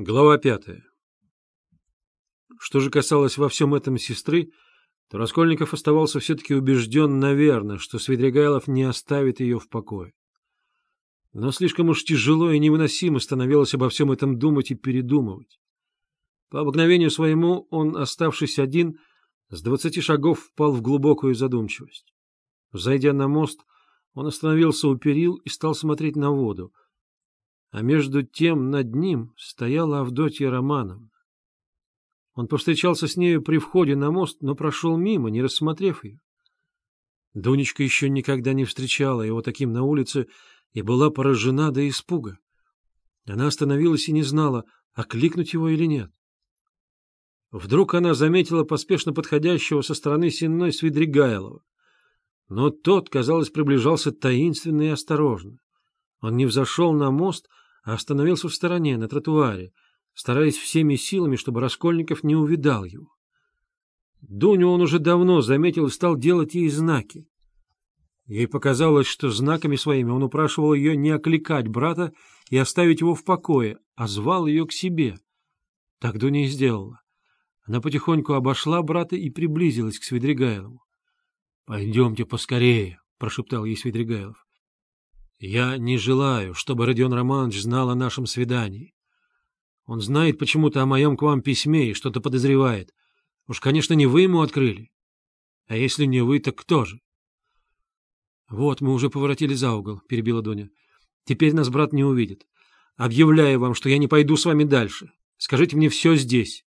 Глава пятая. Что же касалось во всем этом сестры, то Раскольников оставался все-таки убежден, наверное, что Свидригайлов не оставит ее в покое. Но слишком уж тяжело и невыносимо становилось обо всем этом думать и передумывать. По обыкновению своему он, оставшись один, с двадцати шагов впал в глубокую задумчивость. Зайдя на мост, он остановился у перил и стал смотреть на воду — а между тем над ним стояла Авдотья Романовна. Он повстречался с нею при входе на мост, но прошел мимо, не рассмотрев ее. Дунечка еще никогда не встречала его таким на улице и была поражена до испуга. Она остановилась и не знала, окликнуть его или нет. Вдруг она заметила поспешно подходящего со стороны Сенной Свидригайлова. Но тот, казалось, приближался таинственно и осторожно. Он не взошел на мост, а остановился в стороне, на тротуаре, стараясь всеми силами, чтобы Раскольников не увидал его. Дуню он уже давно заметил и стал делать ей знаки. Ей показалось, что знаками своими он упрашивал ее не окликать брата и оставить его в покое, а звал ее к себе. Так Дуня и сделала. Она потихоньку обошла брата и приблизилась к Свидригайлову. — Пойдемте поскорее, — прошептал ей Свидригайлов. Я не желаю, чтобы Родион Романович знал о нашем свидании. Он знает почему-то о моем к вам письме и что-то подозревает. Уж, конечно, не вы ему открыли. А если не вы, так кто же? — Вот, мы уже поворотили за угол, — перебила Дуня. — Теперь нас брат не увидит. Объявляю вам, что я не пойду с вами дальше. Скажите мне все здесь.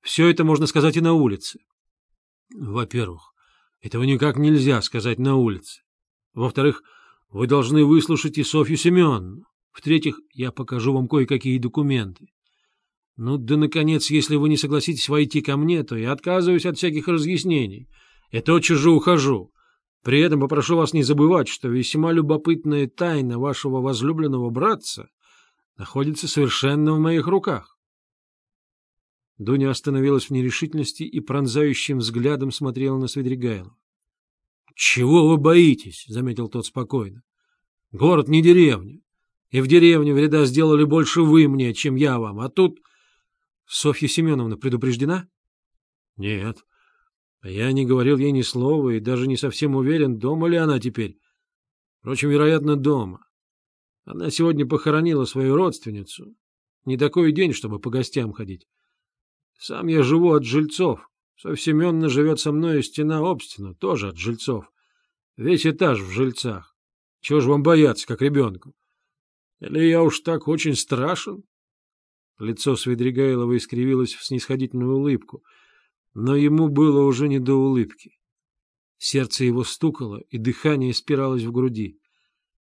Все это можно сказать и на улице. — Во-первых, этого никак нельзя сказать на улице. Во-вторых, вы должны выслушать и Софью Семеновну. В-третьих, я покажу вам кое-какие документы. Ну да, наконец, если вы не согласитесь войти ко мне, то я отказываюсь от всяких разъяснений. Я тотчас же ухожу. При этом попрошу вас не забывать, что весьма любопытная тайна вашего возлюбленного братца находится совершенно в моих руках. Дуня остановилась в нерешительности и пронзающим взглядом смотрела на Свидригайлова. — Чего вы боитесь? — заметил тот спокойно. — Город не деревня. И в деревне вреда сделали больше вы мне, чем я вам. А тут... Софья Семеновна предупреждена? — Нет. Я не говорил ей ни слова и даже не совсем уверен, дома ли она теперь. Впрочем, вероятно, дома. Она сегодня похоронила свою родственницу. Не такой день, чтобы по гостям ходить. Сам я живу от жильцов. Совсеменно живет со мной стена об стену, тоже от жильцов. Весь этаж в жильцах. Чего ж вам бояться, как ребенку? Или я уж так очень страшен? Лицо Свидригайлова искривилось в снисходительную улыбку, но ему было уже не до улыбки. Сердце его стукало, и дыхание спиралось в груди.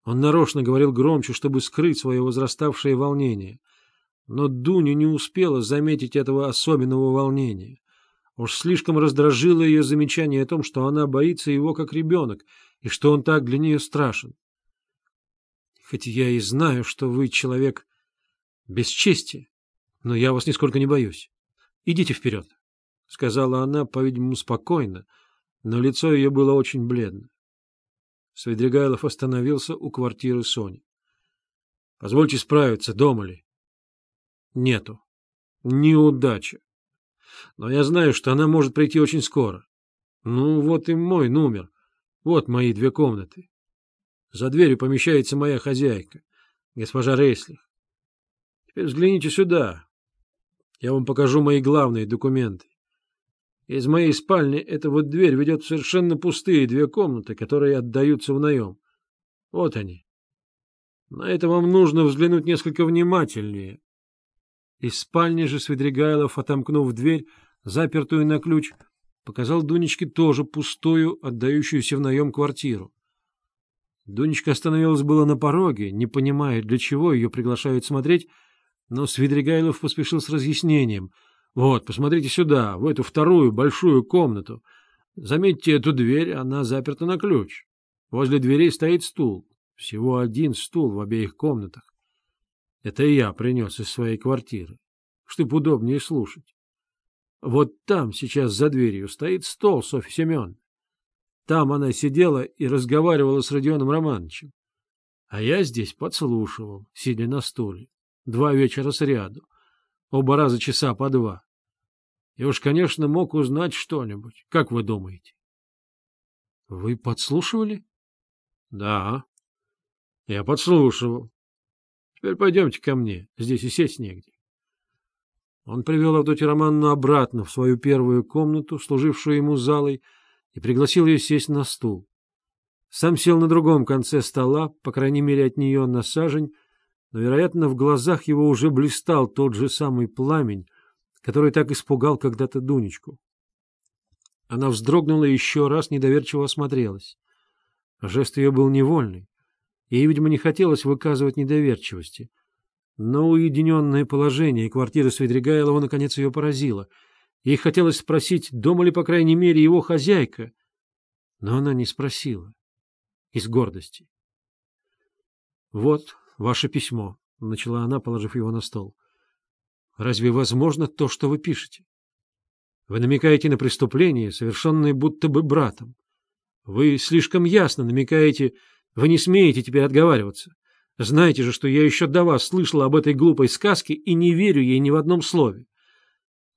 Он нарочно говорил громче, чтобы скрыть свое возраставшее волнение. Но Дуня не успела заметить этого особенного волнения. Уж слишком раздражило ее замечание о том, что она боится его как ребенок, и что он так для нее страшен. Хоть я и знаю, что вы человек без чести, но я вас нисколько не боюсь. Идите вперед, — сказала она, по-видимому, спокойно, но лицо ее было очень бледно. Свидригайлов остановился у квартиры Сони. — Позвольте справиться, дома ли? — Нету. Неудача. Но я знаю, что она может прийти очень скоро. Ну, вот и мой номер. Вот мои две комнаты. За дверью помещается моя хозяйка, госпожа Рейслих. Теперь взгляните сюда. Я вам покажу мои главные документы. Из моей спальни эта вот дверь ведет в совершенно пустые две комнаты, которые отдаются в наем. Вот они. На это вам нужно взглянуть несколько внимательнее. Из спальни же Свидригайлов, отомкнув дверь, запертую на ключ, показал Дунечке тоже пустую, отдающуюся в наем квартиру. Дунечка остановилась было на пороге, не понимая, для чего ее приглашают смотреть, но Свидригайлов поспешил с разъяснением. — Вот, посмотрите сюда, в эту вторую большую комнату. Заметьте эту дверь, она заперта на ключ. Возле дверей стоит стул. Всего один стул в обеих комнатах. Это я принес из своей квартиры, чтобы удобнее слушать. Вот там сейчас за дверью стоит стол Софьи Семен. Там она сидела и разговаривала с Родионом Романовичем. А я здесь подслушивал, сидя на стуле, два вечера сряду. Оба раза часа по два. И уж, конечно, мог узнать что-нибудь. Как вы думаете? — Вы подслушивали? — Да. Я подслушивал. Теперь пойдемте ко мне. Здесь и сесть негде. Он привел Авдотью Романну обратно в свою первую комнату, служившую ему залой, и пригласил ее сесть на стул. Сам сел на другом конце стола, по крайней мере, от нее на сажень, но, вероятно, в глазах его уже блистал тот же самый пламень, который так испугал когда-то Дунечку. Она вздрогнула и еще раз недоверчиво осмотрелась. Жест ее был невольный. Ей, видимо, не хотелось выказывать недоверчивости. Но уединенное положение квартиры Свидригайлова наконец ее поразило. Ей хотелось спросить, дома ли, по крайней мере, его хозяйка. Но она не спросила. Из гордости. — Вот ваше письмо, — начала она, положив его на стол. — Разве возможно то, что вы пишете? Вы намекаете на преступление, совершенное будто бы братом. Вы слишком ясно намекаете, вы не смеете теперь отговариваться. Знаете же, что я еще до вас слышала об этой глупой сказке и не верю ей ни в одном слове.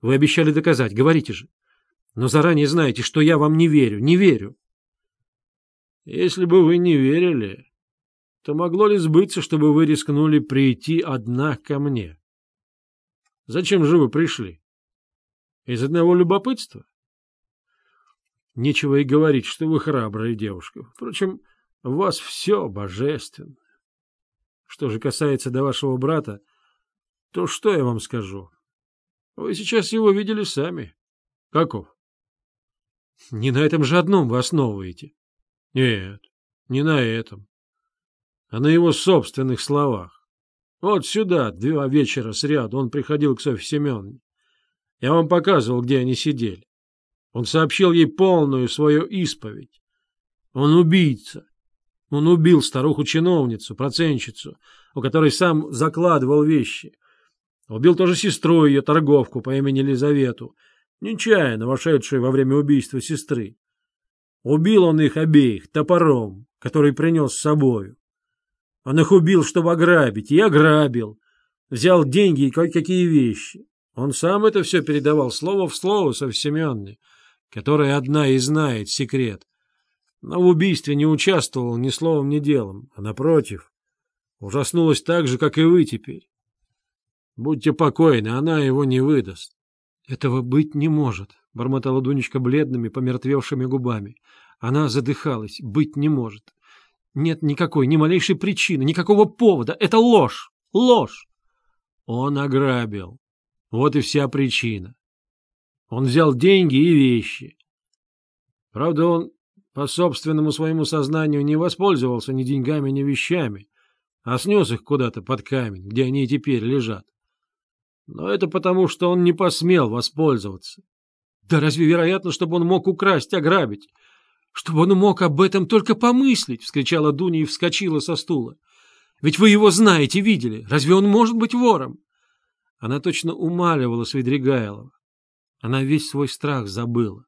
Вы обещали доказать, говорите же. Но заранее знаете, что я вам не верю, не верю. Если бы вы не верили, то могло ли сбыться, чтобы вы рискнули прийти одна ко мне? Зачем же вы пришли? Из одного любопытства? Нечего и говорить, что вы храбрая девушка. Впрочем, у вас все божественно. Что же касается до вашего брата, то что я вам скажу? Вы сейчас его видели сами. Каков? Не на этом же одном вы основываете. Нет, не на этом, а на его собственных словах. Вот сюда, два вечера сряду, он приходил к Софье Семеновне. Я вам показывал, где они сидели. Он сообщил ей полную свою исповедь. Он убийца. Он убил старуху-чиновницу, проценщицу, у которой сам закладывал вещи. Убил тоже сестру ее, торговку по имени Елизавету, нечаянно вошедшую во время убийства сестры. Убил он их обеих топором, который принес с собою. Он их убил, чтобы ограбить, и ограбил. Взял деньги и кое-какие вещи. Он сам это все передавал слово в слово со Семенне, которая одна и знает секрет. Но в убийстве не участвовал ни словом, ни делом, а напротив, ужаснулась так же, как и вы теперь. Будьте покойны, она его не выдаст. — Этого быть не может, — бормотала Дунечка бледными, помертвевшими губами. Она задыхалась. Быть не может. Нет никакой, ни малейшей причины, никакого повода. Это ложь! Ложь! Он ограбил. Вот и вся причина. Он взял деньги и вещи. Правда, он по собственному своему сознанию не воспользовался ни деньгами, ни вещами, а снес их куда-то под камень, где они и теперь лежат. Но это потому, что он не посмел воспользоваться. Да разве вероятно, чтобы он мог украсть, ограбить? Чтобы он мог об этом только помыслить, — вскричала Дуня и вскочила со стула. Ведь вы его знаете, видели. Разве он может быть вором? Она точно умаливала Свидригайлова. Она весь свой страх забыла.